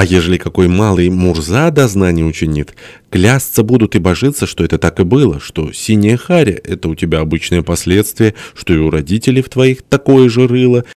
А ежели какой малый Мурза дознание учинит, клясться будут и божиться, что это так и было, что синяя харя — это у тебя обычное последствие, что и у родителей в твоих такое же рыло,